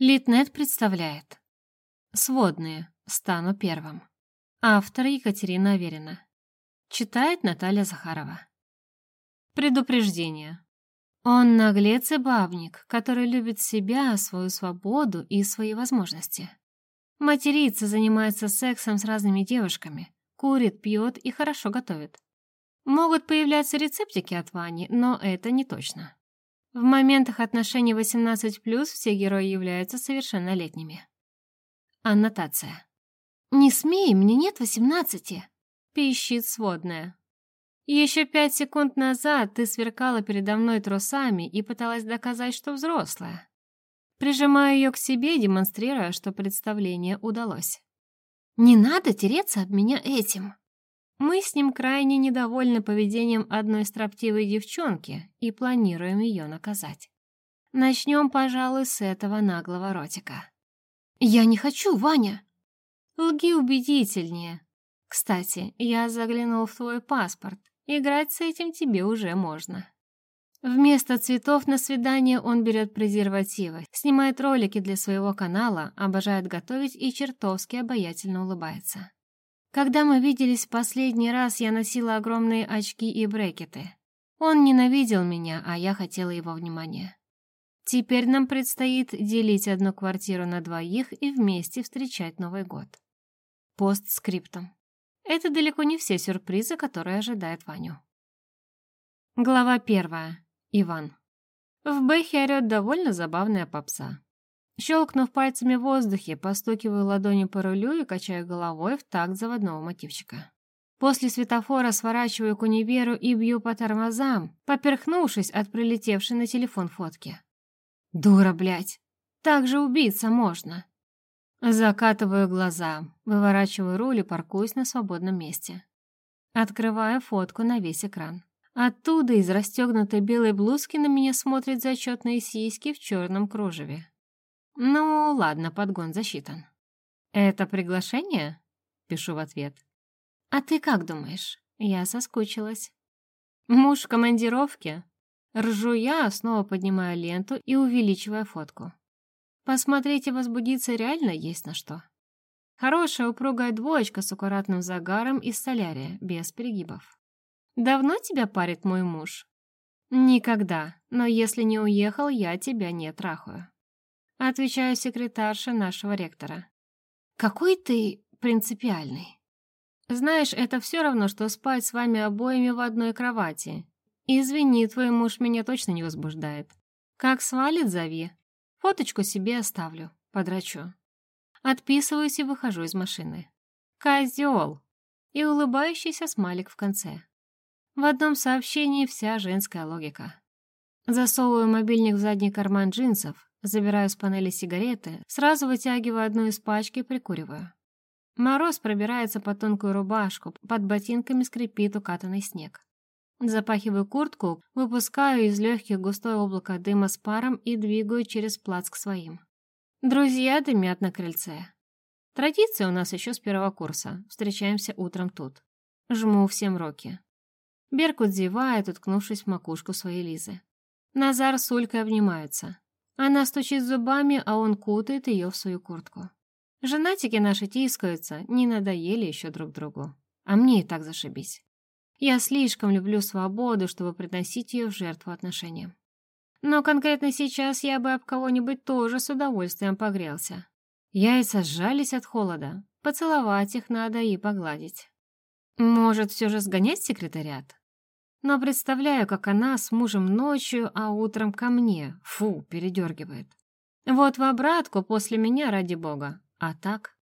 Литнет представляет. Сводные. Стану первым. Автор Екатерина Аверина. Читает Наталья Захарова. Предупреждение. Он наглец и бабник, который любит себя, свою свободу и свои возможности. Матерится, занимается сексом с разными девушками, курит, пьет и хорошо готовит. Могут появляться рецептики от Вани, но это не точно. В моментах отношений 18+, все герои являются совершеннолетними. Аннотация. «Не смей, мне нет восемнадцати!» — пищит сводная. Еще пять секунд назад ты сверкала передо мной трусами и пыталась доказать, что взрослая. Прижимаю ее к себе, демонстрируя, что представление удалось. «Не надо тереться об меня этим!» Мы с ним крайне недовольны поведением одной строптивой девчонки и планируем ее наказать. Начнем, пожалуй, с этого наглого ротика. «Я не хочу, Ваня!» «Лги убедительнее. Кстати, я заглянул в твой паспорт. Играть с этим тебе уже можно». Вместо цветов на свидание он берет презервативы, снимает ролики для своего канала, обожает готовить и чертовски обаятельно улыбается. Когда мы виделись в последний раз, я носила огромные очки и брекеты. Он ненавидел меня, а я хотела его внимания. Теперь нам предстоит делить одну квартиру на двоих и вместе встречать Новый год. Постскриптум. Это далеко не все сюрпризы, которые ожидает Ваню. Глава первая. Иван. В Бэхе орёт довольно забавная попса. Щелкнув пальцами в воздухе, постукиваю ладонью по рулю и качаю головой в такт заводного мотивчика. После светофора сворачиваю к универу и бью по тормозам, поперхнувшись от прилетевшей на телефон фотки. Дура, блядь! Так же убиться можно. Закатываю глаза, выворачиваю руль и паркуюсь на свободном месте. Открываю фотку на весь экран. Оттуда из расстегнутой белой блузки на меня смотрят зачетные сиськи в черном кружеве. «Ну, ладно, подгон засчитан». «Это приглашение?» — пишу в ответ. «А ты как думаешь?» Я соскучилась. «Муж в командировке?» Ржу я, снова поднимая ленту и увеличивая фотку. Посмотреть и возбудиться реально есть на что. Хорошая упругая двоечка с аккуратным загаром из солярия, без перегибов. «Давно тебя парит мой муж?» «Никогда, но если не уехал, я тебя не трахаю». Отвечаю секретарше нашего ректора. «Какой ты принципиальный!» «Знаешь, это все равно, что спать с вами обоими в одной кровати. Извини, твой муж меня точно не возбуждает. Как свалит, зови. Фоточку себе оставлю, подрачу». Отписываюсь и выхожу из машины. «Козел!» И улыбающийся смайлик в конце. В одном сообщении вся женская логика. Засовываю мобильник в задний карман джинсов, Забираю с панели сигареты, сразу вытягиваю одну из пачки и прикуриваю. Мороз пробирается под тонкую рубашку, под ботинками скрипит укатанный снег. Запахиваю куртку, выпускаю из легких густое облако дыма с паром и двигаю через плац к своим. Друзья дымят на крыльце. Традиция у нас еще с первого курса. Встречаемся утром тут. Жму всем руки. Беркут зевает, уткнувшись в макушку своей Лизы. Назар с Улькой обнимаются. Она стучит зубами, а он кутает ее в свою куртку. Женатики наши тискаются, не надоели еще друг другу. А мне и так зашибись. Я слишком люблю свободу, чтобы приносить ее в жертву отношениям. Но конкретно сейчас я бы об кого-нибудь тоже с удовольствием погрелся. Яйца сжались от холода, поцеловать их надо и погладить. Может, все же сгонять секретариат? Но представляю, как она с мужем ночью, а утром ко мне. Фу, передергивает. Вот в обратку после меня, ради бога. А так?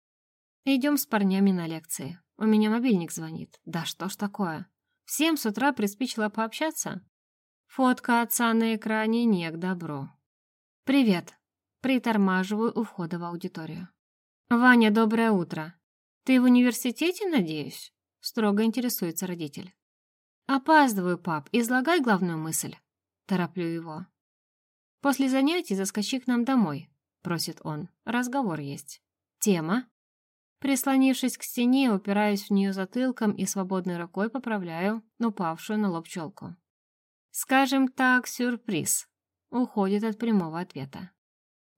Идем с парнями на лекции. У меня мобильник звонит. Да что ж такое? Всем с утра приспичило пообщаться? Фотка отца на экране не к добру. «Привет». Притормаживаю у входа в аудиторию. «Ваня, доброе утро. Ты в университете, надеюсь?» Строго интересуется родитель. «Опаздываю, пап, излагай главную мысль». Тороплю его. «После занятий заскочи к нам домой», — просит он. «Разговор есть». «Тема?» Прислонившись к стене, упираюсь в нее затылком и свободной рукой поправляю упавшую на лоб челку. «Скажем так, сюрприз», — уходит от прямого ответа.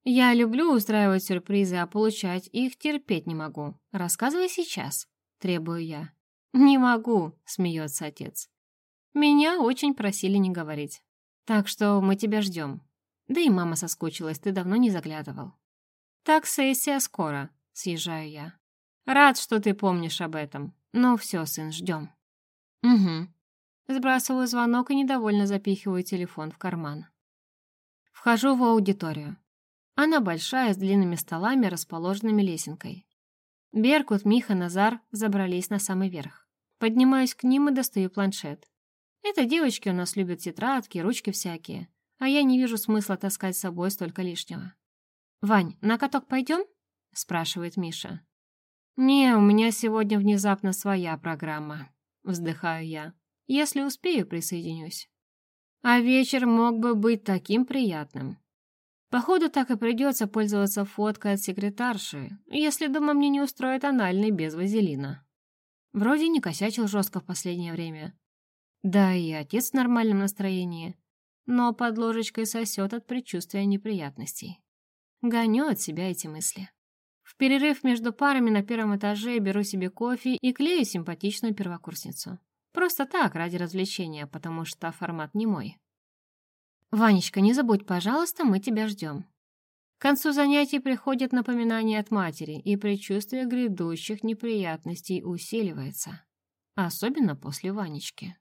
Я люблю устраивать сюрпризы, а получать их терпеть не могу. Рассказывай сейчас, требую я. Не могу, смеется отец. Меня очень просили не говорить. Так что мы тебя ждем. Да и мама соскучилась, ты давно не заглядывал. Так сессия скоро, съезжаю я. Рад, что ты помнишь об этом. Ну все, сын, ждем. Угу. Сбрасываю звонок и недовольно запихиваю телефон в карман. Вхожу в аудиторию. Она большая, с длинными столами, расположенными лесенкой. Беркут, Миха, Назар забрались на самый верх. Поднимаюсь к ним и достаю планшет. Это девочки у нас любят тетрадки, ручки всякие, а я не вижу смысла таскать с собой столько лишнего. «Вань, на каток пойдем?» — спрашивает Миша. «Не, у меня сегодня внезапно своя программа», — вздыхаю я. «Если успею, присоединюсь». А вечер мог бы быть таким приятным. Походу, так и придется пользоваться фоткой от секретарши, если дома мне не устроит анальный без вазелина. Вроде не косячил жестко в последнее время. Да и отец в нормальном настроении, но под ложечкой сосет от предчувствия неприятностей. Гоню от себя эти мысли. В перерыв между парами на первом этаже беру себе кофе и клею симпатичную первокурсницу. Просто так, ради развлечения, потому что формат не мой. «Ванечка, не забудь, пожалуйста, мы тебя ждем». К концу занятий приходит напоминание от матери, и предчувствие грядущих неприятностей усиливается. Особенно после Ванечки.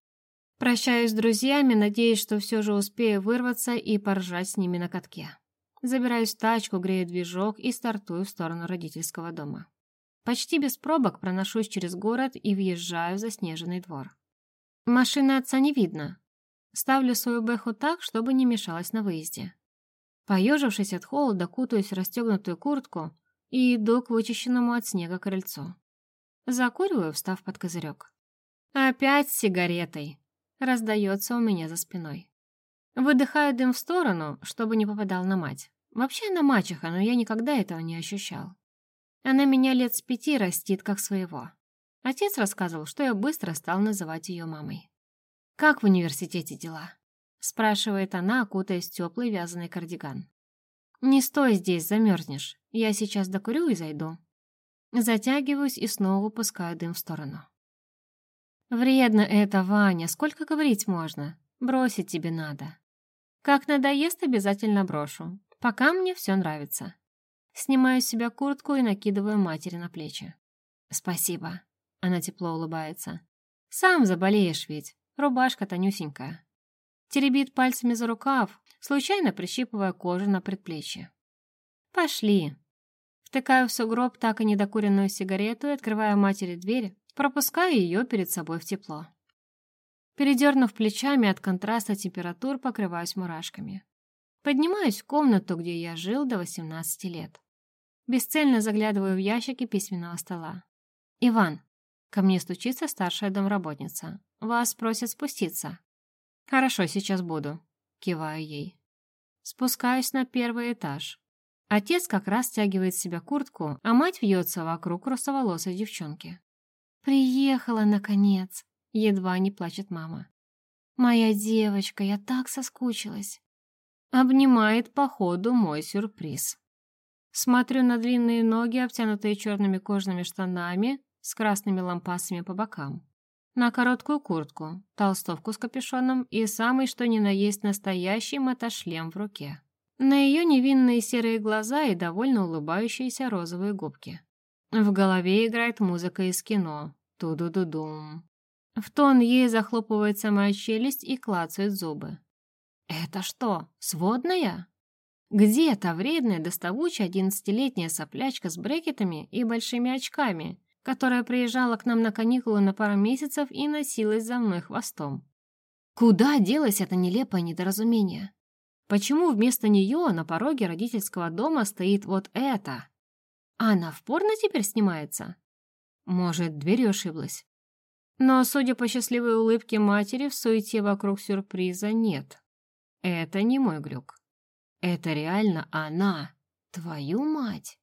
Прощаюсь с друзьями, надеясь, что все же успею вырваться и поржать с ними на катке. Забираюсь в тачку, грею движок и стартую в сторону родительского дома. Почти без пробок проношусь через город и въезжаю в заснеженный двор. Машины отца не видно. Ставлю свою бэху так, чтобы не мешалась на выезде. Поежившись от холода, кутаюсь в расстегнутую куртку и иду к вычищенному от снега крыльцу. Закуриваю, встав под козырек. «Опять с сигаретой!» Раздается у меня за спиной. Выдыхаю дым в сторону, чтобы не попадал на мать. Вообще она мачеха, но я никогда этого не ощущал. Она меня лет с пяти растит как своего. Отец рассказывал, что я быстро стал называть ее мамой. «Как в университете дела?» — спрашивает она, окутаясь теплый вязаный кардиган. «Не стой здесь, замерзнешь. Я сейчас докурю и зайду». Затягиваюсь и снова выпускаю дым в сторону. «Вредно это, Ваня, сколько говорить можно? Бросить тебе надо». «Как надоест, обязательно брошу. Пока мне все нравится». Снимаю с себя куртку и накидываю матери на плечи. «Спасибо», она тепло улыбается. «Сам заболеешь ведь. Рубашка тонюсенькая». Теребит пальцами за рукав, случайно прищипывая кожу на предплечье. «Пошли». Втыкаю в сугроб так и недокуренную сигарету и открываю матери дверь, пропуская ее перед собой в тепло. Передернув плечами от контраста температур, покрываюсь мурашками. Поднимаюсь в комнату, где я жил до 18 лет. Бесцельно заглядываю в ящики письменного стола. «Иван, Ко мне стучится старшая домработница. «Вас просят спуститься». «Хорошо, сейчас буду», — киваю ей. Спускаюсь на первый этаж. Отец как раз стягивает с себя куртку, а мать вьется вокруг русоволосой девчонки. «Приехала, наконец!» — едва не плачет мама. «Моя девочка, я так соскучилась!» Обнимает по ходу мой сюрприз. Смотрю на длинные ноги, обтянутые черными кожаными штанами, с красными лампасами по бокам, на короткую куртку, толстовку с капюшоном и самый что ни на есть настоящий мотошлем в руке. На ее невинные серые глаза и довольно улыбающиеся розовые губки. В голове играет музыка из кино. Ту-ду-ду-дум. В тон ей захлопывается моя челюсть и клацают зубы. «Это что, сводная?» Где та вредная, доставучая одиннадцатилетняя соплячка с брекетами и большими очками, которая приезжала к нам на каникулы на пару месяцев и носилась за мной хвостом. Куда делось это нелепое недоразумение? Почему вместо нее на пороге родительского дома стоит вот это? А она в порно теперь снимается? Может, дверью ошиблась? Но, судя по счастливой улыбке матери, в суете вокруг сюрприза нет. Это не мой глюк. Это реально она, твою мать.